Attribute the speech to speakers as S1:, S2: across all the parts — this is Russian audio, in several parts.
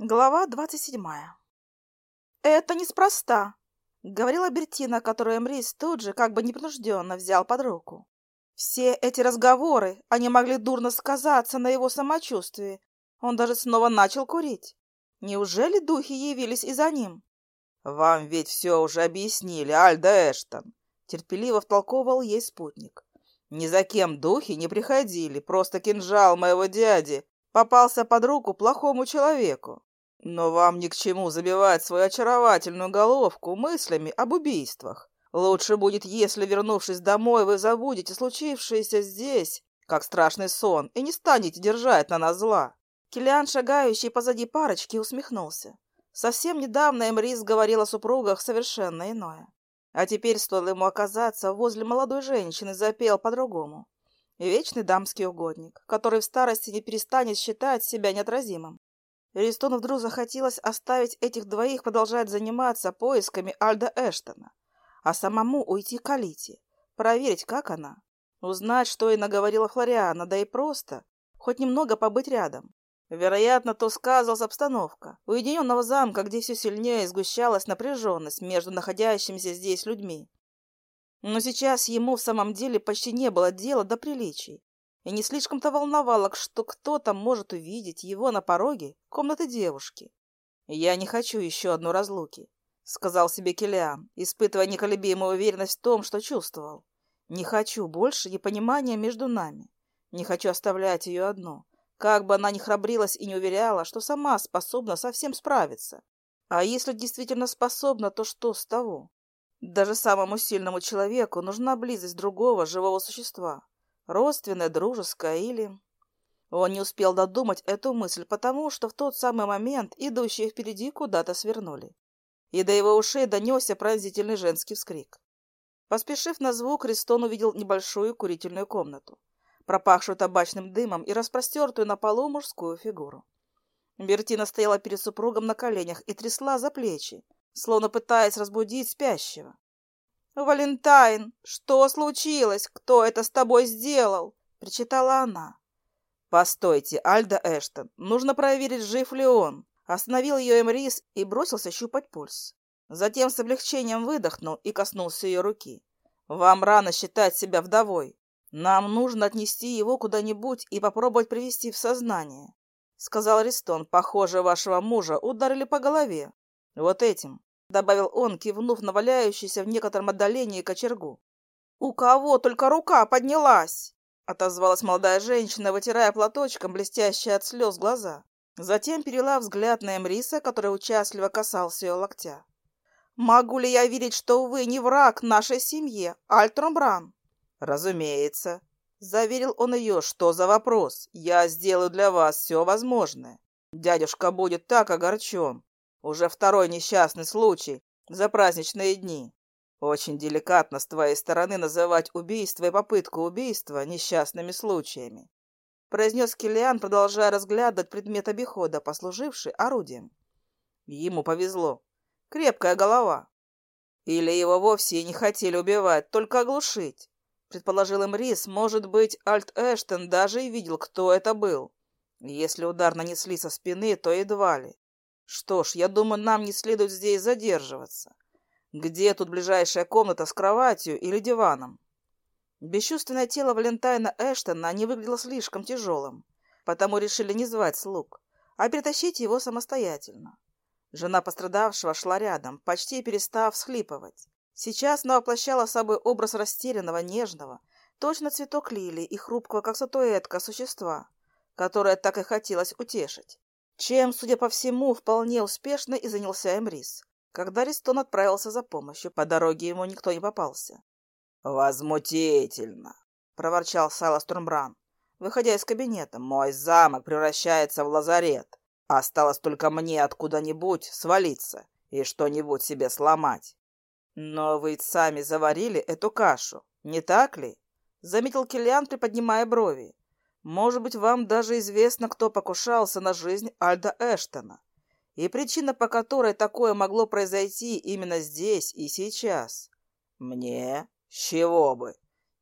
S1: Глава двадцать седьмая. «Это неспроста», — говорила Бертина, которую Эмрис тут же, как бы непринужденно, взял под руку. «Все эти разговоры, они могли дурно сказаться на его самочувствии. Он даже снова начал курить. Неужели духи явились и за ним?»
S2: «Вам ведь все уже объяснили, Альда Эштон», — терпеливо втолковывал ей спутник. «Ни за кем духи не приходили, просто кинжал моего дяди попался под руку плохому человеку. Но вам ни к чему забивать свою очаровательную головку мыслями об убийствах. Лучше будет, если, вернувшись домой, вы забудете случившееся здесь, как страшный сон, и не станете держать на нас зла.
S1: Килиан, шагающий позади парочки, усмехнулся. Совсем недавно Эмрис говорил о супругах совершенно иное. А теперь, стоило ему оказаться возле молодой женщины, запел по-другому вечный дамский угодник, который в старости не перестанет считать себя неотразимым. Ристону вдруг захотелось оставить этих двоих продолжать заниматься поисками Альда Эштона, а самому уйти к Алите, проверить, как она, узнать, что и наговорила Флориана, да и просто хоть немного побыть рядом. Вероятно, то сказалась обстановка уединенного замка, где все сильнее сгущалась напряженность между находящимися здесь людьми. Но сейчас ему в самом деле почти не было дела до приличий. И не слишком-то волновало, что кто-то может увидеть его на пороге комнаты девушки. «Я не хочу еще одной разлуки», — сказал себе Килиан, испытывая неколебимую уверенность в том, что чувствовал. «Не хочу больше непонимания между нами. Не хочу оставлять ее одну, как бы она ни храбрилась и не уверяла, что сама способна совсем справиться. А если действительно способна, то что с того? Даже самому сильному человеку нужна близость другого живого существа, родственная, дружеская или... Он не успел додумать эту мысль, потому что в тот самый момент идущие впереди куда-то свернули. И до его ушей донесся пронзительный женский вскрик. Поспешив на звук, Ристон увидел небольшую курительную комнату, пропахшую табачным дымом и распростертую на полу мужскую фигуру. Бертина стояла перед супругом на коленях и трясла за плечи, словно пытаясь разбудить спящего. «Валентайн, что случилось? Кто это с тобой сделал?» — причитала она.
S2: «Постойте, Альда Эштон, нужно проверить, жив ли он».
S1: Остановил ее Эмрис и бросился щупать пульс. Затем с облегчением выдохнул и коснулся ее руки. «Вам рано считать себя вдовой. Нам нужно отнести его куда-нибудь и попробовать привести в сознание», — сказал Ристон. «Похоже, вашего мужа ударили по голове. Вот этим добавил он, кивнув на валяющийся в некотором отдалении кочергу. «У кого только рука поднялась!» — отозвалась молодая женщина, вытирая платочком блестящие от слез глаза. Затем перела взгляд на Эмриса, который участливо касался ее локтя. «Могу ли я верить, что вы не враг нашей семье, Альтромбран?»
S2: «Разумеется», — заверил он ее. «Что за вопрос? Я сделаю для вас все возможное. Дядюшка будет так огорчен. Уже второй несчастный случай за праздничные дни. Очень деликатно с твоей стороны называть убийство и попытку убийства несчастными случаями. Произнес Киллиан, продолжая разглядывать предмет обихода, послуживший орудием. Ему повезло. Крепкая голова. Или его вовсе и не хотели убивать, только оглушить. Предположил им Рис, может быть, Альт Эштон даже и видел, кто это был. Если удар нанесли со спины, то едва ли. Что ж, я думаю, нам не следует здесь задерживаться. Где тут ближайшая комната с кроватью или диваном? Бесчувственное тело Валентайна Эштона не выглядело слишком тяжелым, потому решили не звать слуг, а перетащить его самостоятельно. Жена пострадавшего шла рядом, почти перестав всхлипывать. Сейчас она воплощала собой образ растерянного, нежного, точно цветок лилии и хрупкого, как статуэтка, существа, которое так и хотелось утешить. Чем, судя по всему, вполне успешно и занялся Эмрис. Когда Ристон отправился за помощью, по дороге ему никто не попался. «Возмутительно!» — проворчал Сала Стурмбран, выходя из кабинета. «Мой замок превращается в лазарет. Осталось только мне откуда-нибудь свалиться и что-нибудь себе сломать».
S1: «Но вы сами заварили эту кашу, не так ли?» — заметил Киллиан, приподнимая брови. Может быть, вам даже известно, кто покушался на жизнь Альда Эштона, и причина, по которой такое могло произойти именно здесь и сейчас.
S2: Мне? С чего бы?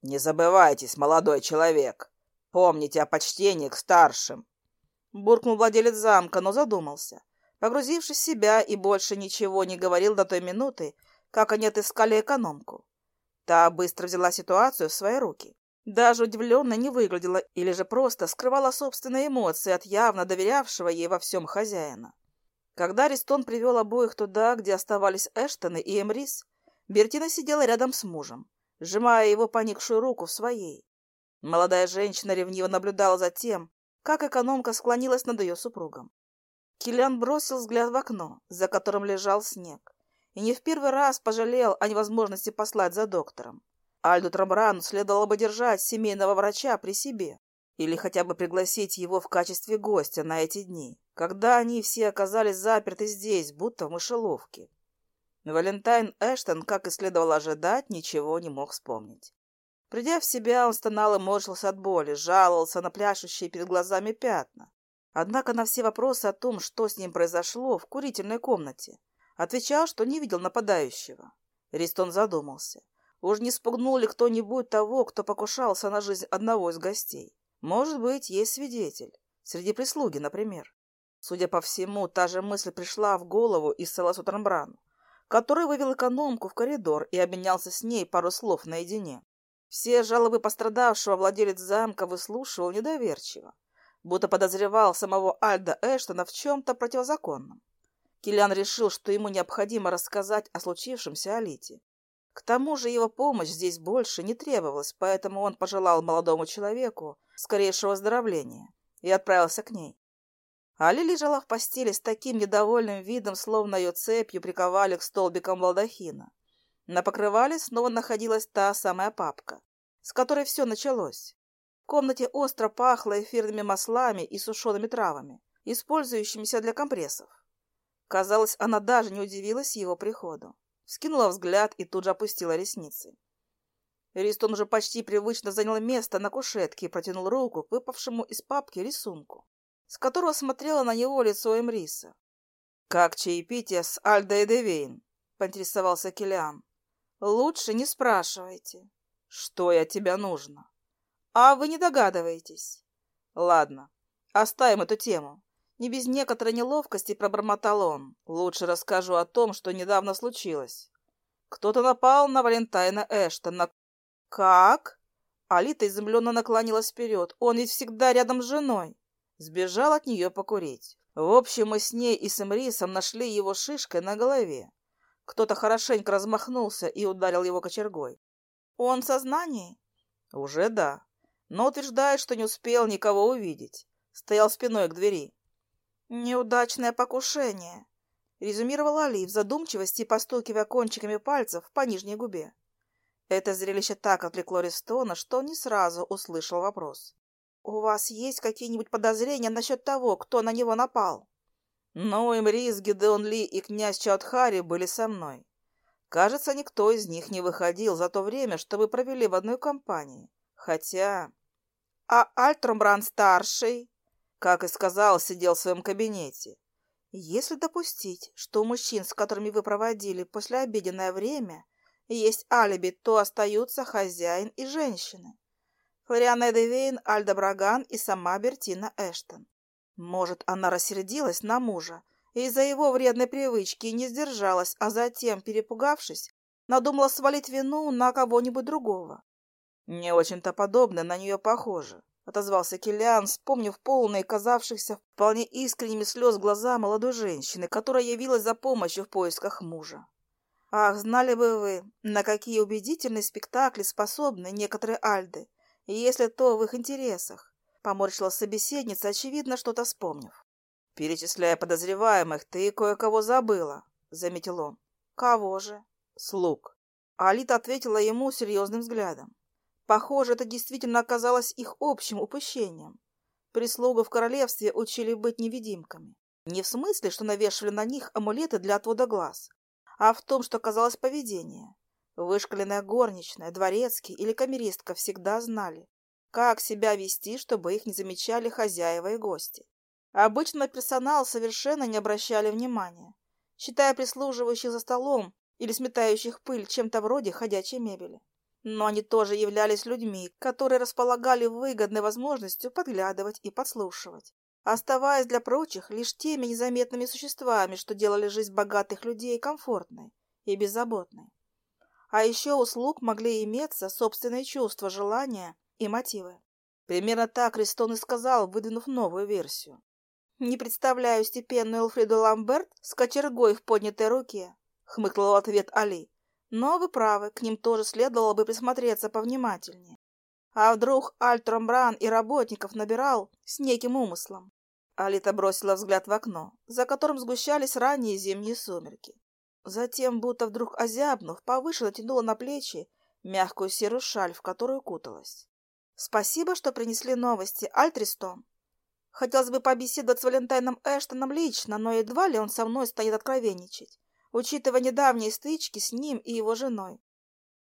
S2: Не забывайтесь, молодой человек. Помните о почтении к старшим.
S1: Буркнул владелец замка, но задумался. погрузившись в себя и больше ничего не говорил до той минуты, как они отыскали экономку. Та быстро взяла ситуацию в свои руки. Даже удивленно не выглядела или же просто скрывала собственные эмоции от явно доверявшего ей во всем хозяина. Когда Ристон привел обоих туда, где оставались Эштоны и Эмрис, Бертина сидела рядом с мужем, сжимая его поникшую руку в своей. Молодая женщина ревниво наблюдала за тем, как экономка склонилась над ее супругом. Киллиан бросил взгляд в окно, за которым лежал снег, и не в первый раз пожалел о невозможности послать за доктором. Альду Трамбрану следовало бы держать семейного врача при себе или хотя бы пригласить его в качестве гостя на эти дни, когда они все оказались заперты здесь, будто в мышеловке. Валентайн Эштон, как и следовало ожидать, ничего не мог вспомнить. Придя в себя, он стонал и морщился от боли, жаловался на пляшущие перед глазами пятна. Однако на все вопросы о том, что с ним произошло в курительной комнате, отвечал, что не видел нападающего. Ристон задумался. Уж не спугнул ли кто-нибудь того, кто покушался на жизнь одного из гостей? Может быть, есть свидетель. Среди прислуги, например. Судя по всему, та же мысль пришла в голову и Селасу Трамбрану, который вывел экономку в коридор и обменялся с ней пару слов наедине. Все жалобы пострадавшего владелец замка выслушивал недоверчиво будто подозревал самого Альда Эштона в чем-то противозаконном. Киллиан решил, что ему необходимо рассказать о случившемся Алите. К тому же его помощь здесь больше не требовалась, поэтому он пожелал молодому человеку скорейшего выздоровления и отправился к ней. Али лежала в постели с таким недовольным видом, словно ее цепью приковали к столбикам балдахина. На покрывале снова находилась та самая папка, с которой все началось. В комнате остро пахло эфирными маслами и сушеными травами, использующимися для компрессов. Казалось, она даже не удивилась его приходу. Скинула взгляд и тут же опустила ресницы. Ристон уже почти привычно занял место на кушетке и протянул руку к выпавшему из папки рисунку, с которого смотрело на него лицо Эмриса. «Как чаепитие с Альдой Девейн?» — поинтересовался Килиан. «Лучше не спрашивайте. Что я тебя нужно?» А вы не догадываетесь? Ладно, оставим эту тему. Не без некоторой неловкости пробормотал он. Лучше расскажу о том, что недавно случилось. Кто-то напал на Валентайна Эштона. Как? Алита изумленно наклонилась вперед. Он ведь всегда рядом с женой. Сбежал от нее покурить. В общем, мы с ней и с Эмрисом нашли его шишкой на голове. Кто-то хорошенько размахнулся и ударил его кочергой. Он в сознании? Уже да но утверждает, что не успел никого увидеть. Стоял спиной к двери. «Неудачное покушение», — резюмировал Али в задумчивости, постукивая кончиками пальцев по нижней губе. Это зрелище так отвлекло Ристона, что он не сразу услышал вопрос. «У вас есть какие-нибудь подозрения насчет того, кто на него напал?» «Ну, Имрис, Гидеон Ли и князь Чаудхари были со мной. Кажется, никто из них не выходил за то время, что вы провели в одной компании. Хотя а Альтромбран-старший, как и сказал, сидел в своем кабинете. Если допустить, что у мужчин, с которыми вы проводили послеобеденное время, есть алиби, то остаются хозяин и женщины. Флориана Эдевейн, Альда Браган и сама Бертина Эштон. Может, она рассердилась на мужа из-за его вредной привычки и не сдержалась, а затем, перепугавшись, надумала свалить вину на кого-нибудь другого. «Не очень-то подобно на нее похоже», — отозвался Киллиан, вспомнив полные, казавшихся вполне искренними слез глаза молодой женщины, которая явилась за помощью в поисках мужа. «Ах, знали бы вы, на какие убедительные спектакли способны некоторые альды, если то в их интересах», — поморщила собеседница, очевидно, что-то вспомнив. «Перечисляя подозреваемых, ты кое-кого забыла», — заметил он. «Кого же?» «Слуг». Алита ответила ему серьезным взглядом. Похоже, это действительно оказалось их общим упущением. Прислугу в королевстве учили быть невидимками. Не в смысле, что навешивали на них амулеты для отвода глаз, а в том, что казалось поведение. Вышкаленная горничная, дворецкий или камеристка всегда знали, как себя вести, чтобы их не замечали хозяева и гости. Обычно персонал совершенно не обращали внимания, считая прислуживающих за столом или сметающих пыль чем-то вроде ходячей мебели. Но они тоже являлись людьми, которые располагали выгодной возможностью подглядывать и подслушивать. оставаясь для прочих лишь теми незаметными существами, что делали жизнь богатых людей комфортной и беззаботной. А еще у слуг могли иметься собственные чувства, желания и мотивы. Примерно так Ристон и сказал, выдвинув новую версию. «Не представляю степенную Элфриду Ламберт с кочергой в поднятой руке», — хмыкнул в ответ Али. «Но вы правы, к ним тоже следовало бы присмотреться повнимательнее. А вдруг Альтромбран и работников набирал с неким умыслом?» Алита бросила взгляд в окно, за которым сгущались ранние зимние сумерки. Затем, будто вдруг озябнув, повыше натянула на плечи мягкую серую шаль, в которую куталась. «Спасибо, что принесли новости, Альтристон. Хотелось бы побеседовать с Валентайном Эштоном лично, но едва ли он со мной станет откровенничать, учитывая недавние стычки с ним и его женой.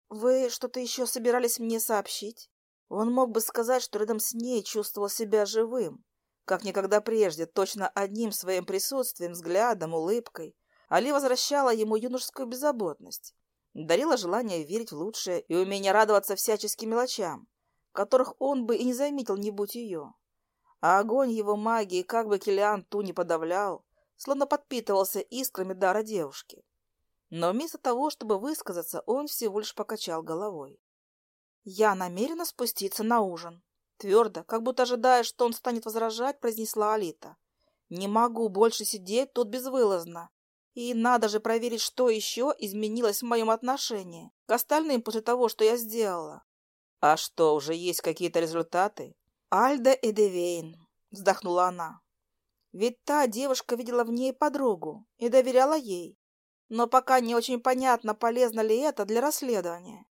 S1: Вы что-то еще собирались мне сообщить? Он мог бы сказать, что рядом с ней чувствовал себя живым, как никогда прежде, точно одним своим присутствием, взглядом, улыбкой. Али возвращала ему юношескую беззаботность, дарила желание верить в лучшее и умение радоваться всяческим мелочам, которых он бы и не заметил, не будь ее. А огонь его магии, как бы Килиан ту не подавлял, словно подпитывался искрами дара девушки. Но вместо того, чтобы высказаться, он всего лишь покачал головой. «Я намерена спуститься на ужин», — твердо, как будто ожидая, что он станет возражать, произнесла Алита. «Не могу больше сидеть тут безвылазно. И надо же проверить, что еще изменилось в моем отношении к остальным после того, что я сделала».
S2: «А что, уже есть какие-то результаты?»
S1: «Альда Эдевейн», — вздохнула она. «Ведь та девушка видела в ней подругу и доверяла ей. Но пока не очень понятно, полезно ли это для расследования.